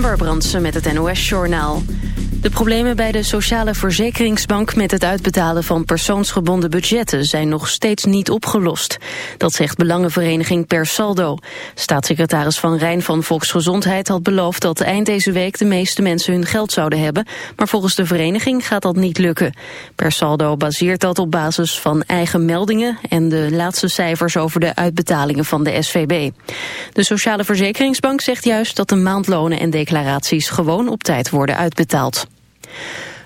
Brandsen met het NOS-journaal. De problemen bij de Sociale Verzekeringsbank met het uitbetalen van persoonsgebonden budgetten zijn nog steeds niet opgelost. Dat zegt Belangenvereniging Per Saldo. Staatssecretaris Van Rijn van Volksgezondheid had beloofd dat eind deze week de meeste mensen hun geld zouden hebben, maar volgens de vereniging gaat dat niet lukken. Per Saldo baseert dat op basis van eigen meldingen en de laatste cijfers over de uitbetalingen van de SVB. De Sociale Verzekeringsbank zegt juist dat de maandlonen en declaraties gewoon op tijd worden uitbetaald.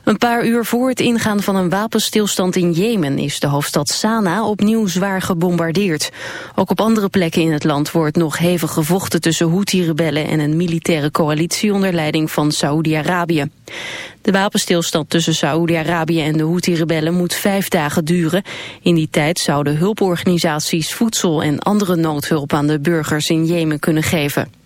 Een paar uur voor het ingaan van een wapenstilstand in Jemen is de hoofdstad Sanaa opnieuw zwaar gebombardeerd. Ook op andere plekken in het land wordt nog hevig gevochten tussen Houthi-rebellen en een militaire coalitie onder leiding van Saoedi-Arabië. De wapenstilstand tussen Saoedi-Arabië en de Houthi-rebellen moet vijf dagen duren. In die tijd zouden hulporganisaties voedsel en andere noodhulp aan de burgers in Jemen kunnen geven.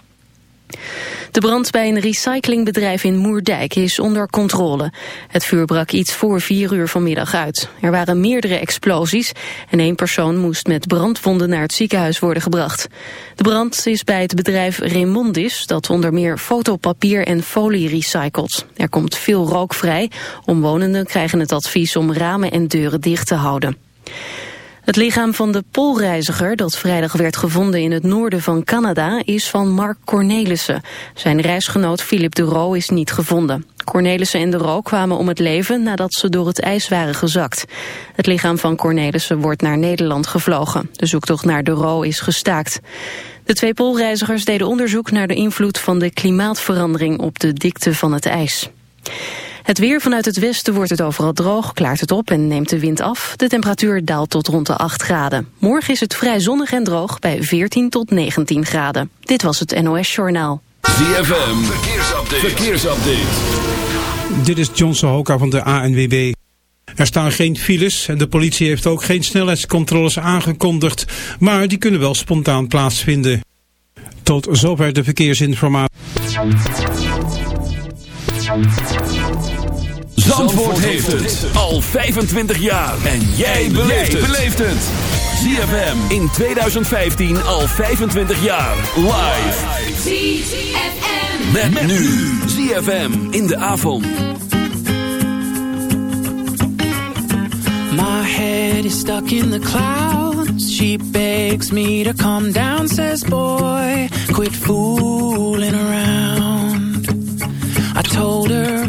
De brand bij een recyclingbedrijf in Moerdijk is onder controle. Het vuur brak iets voor vier uur vanmiddag uit. Er waren meerdere explosies en één persoon moest met brandwonden naar het ziekenhuis worden gebracht. De brand is bij het bedrijf Remondis, dat onder meer fotopapier en folie recycelt. Er komt veel rook vrij. Omwonenden krijgen het advies om ramen en deuren dicht te houden. Het lichaam van de Poolreiziger dat vrijdag werd gevonden in het noorden van Canada is van Mark Cornelissen. Zijn reisgenoot Philip de Roo is niet gevonden. Cornelissen en de Roo kwamen om het leven nadat ze door het ijs waren gezakt. Het lichaam van Cornelissen wordt naar Nederland gevlogen. De zoektocht naar de Roo is gestaakt. De twee Poolreizigers deden onderzoek naar de invloed van de klimaatverandering op de dikte van het ijs. Het weer vanuit het westen wordt het overal droog, klaart het op en neemt de wind af. De temperatuur daalt tot rond de 8 graden. Morgen is het vrij zonnig en droog bij 14 tot 19 graden. Dit was het NOS Journaal. ZFM, verkeersupdate. verkeersupdate. Dit is John Sohoka van de ANWB. Er staan geen files en de politie heeft ook geen snelheidscontroles aangekondigd, maar die kunnen wel spontaan plaatsvinden. Tot zover de verkeersinformatie. Zandvoort, heeft het al 25 jaar. En jij beleeft het. ZFM in 2015 al 25 jaar. Live. ZFM. Met, met nu. ZFM in de avond. My head is stuck in the clouds. She begs me to come down. Says boy, quit fooling around. I told her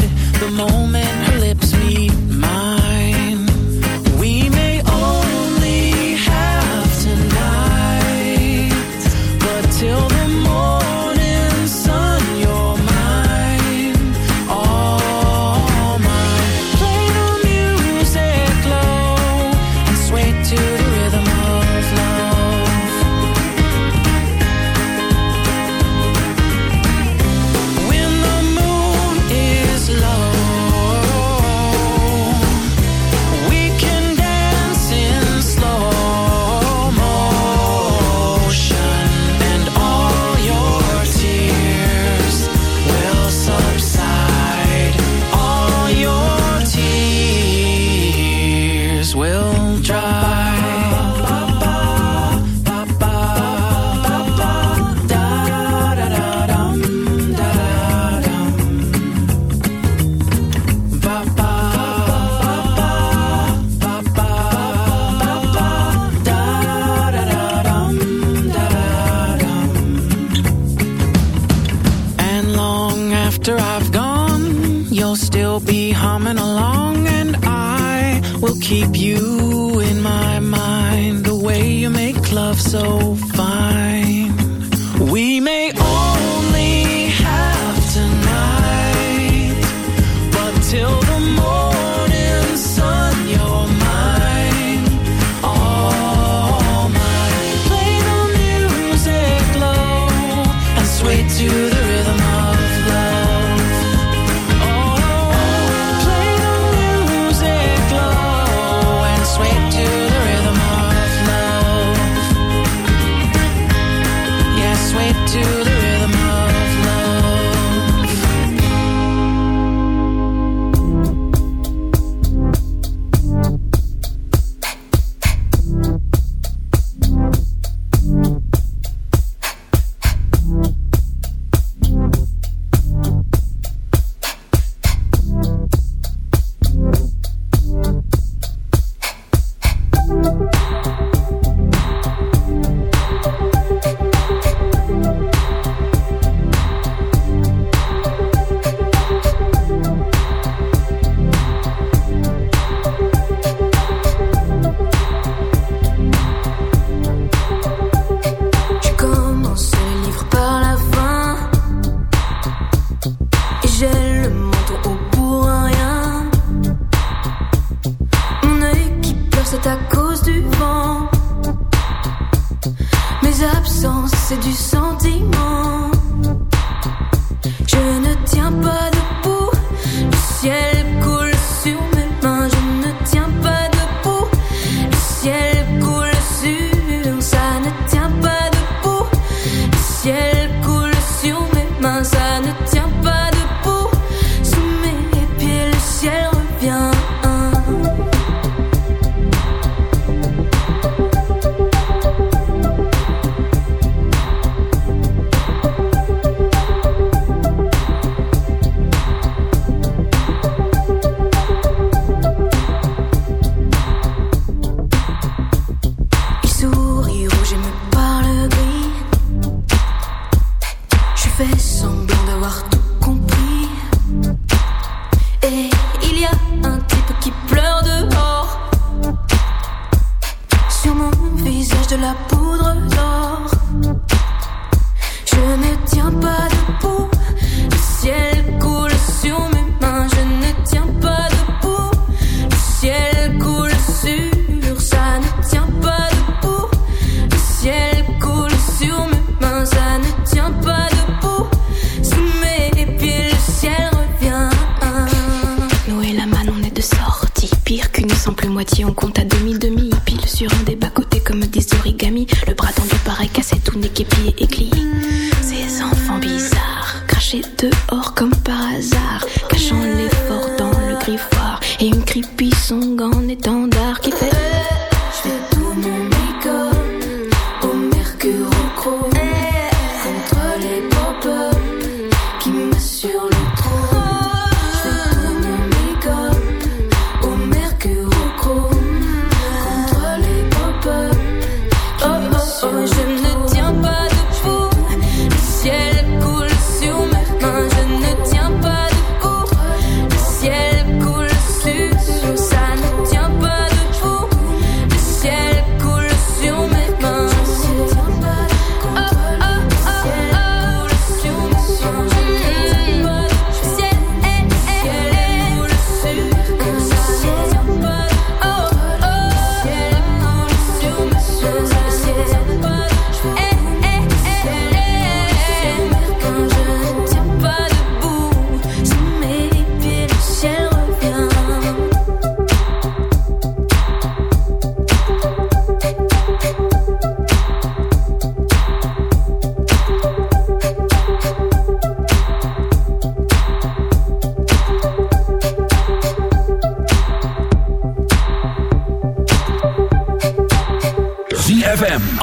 to the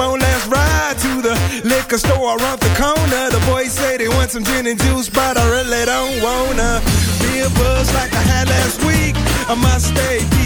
On, let's ride to the liquor store around the corner. The boys say they want some gin and juice, but I really don't wanna be a buzz like I had last week. I must stay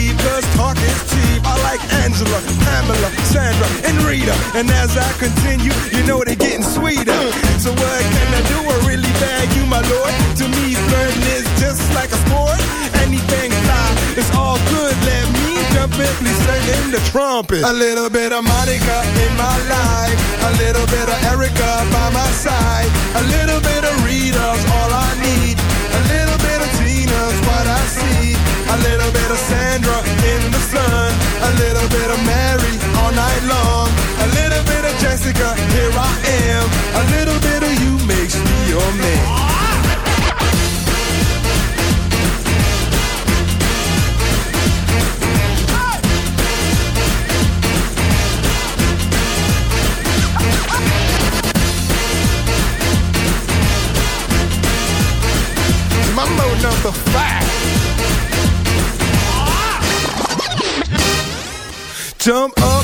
Sandra, and Rita. And as I continue, you know they're getting sweeter. So what can I do? I really bag you, my lord. To me, flirting is just like a sport. Anything fly, it's all good. Let me jump in, please sing in the trumpet. A little bit of Monica in my life. A little bit of Erica by my side. A little bit of Rita's all I need. A little bit of Tina's what I see. A little bit of Sandra in the sun. A little bit of Mary night long. A little bit of Jessica, here I am. A little bit of you makes me your man. Mambo number. Jump up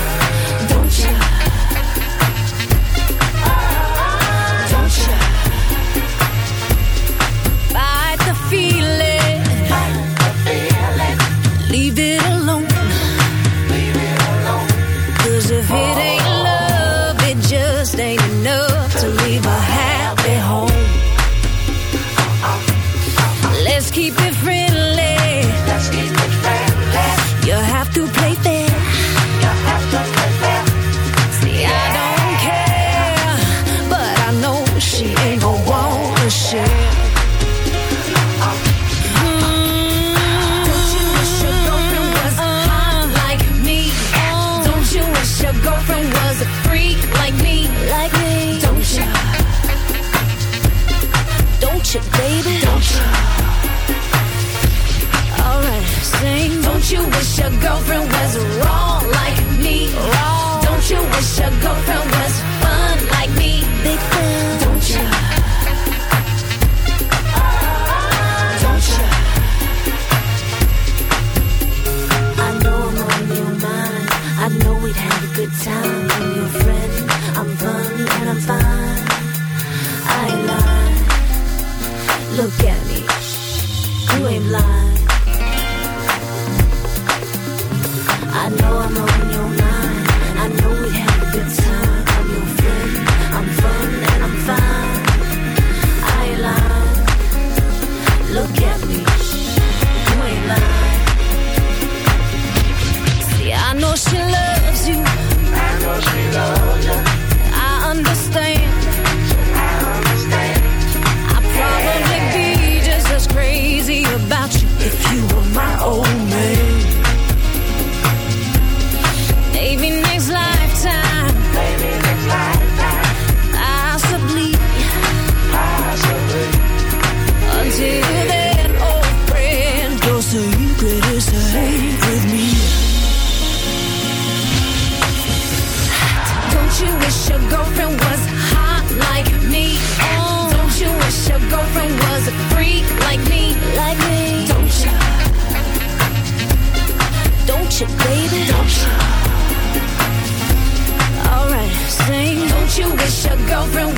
Don't wish your girlfriend was fun like me. Big fan, don't you? Don't? I know I'm on your mind. I know we'd a good time. I'm your friend. I'm fun and I'm fine. I ain't lying. Look at me. You ain't blind. I know I'm on your mind. girlfriend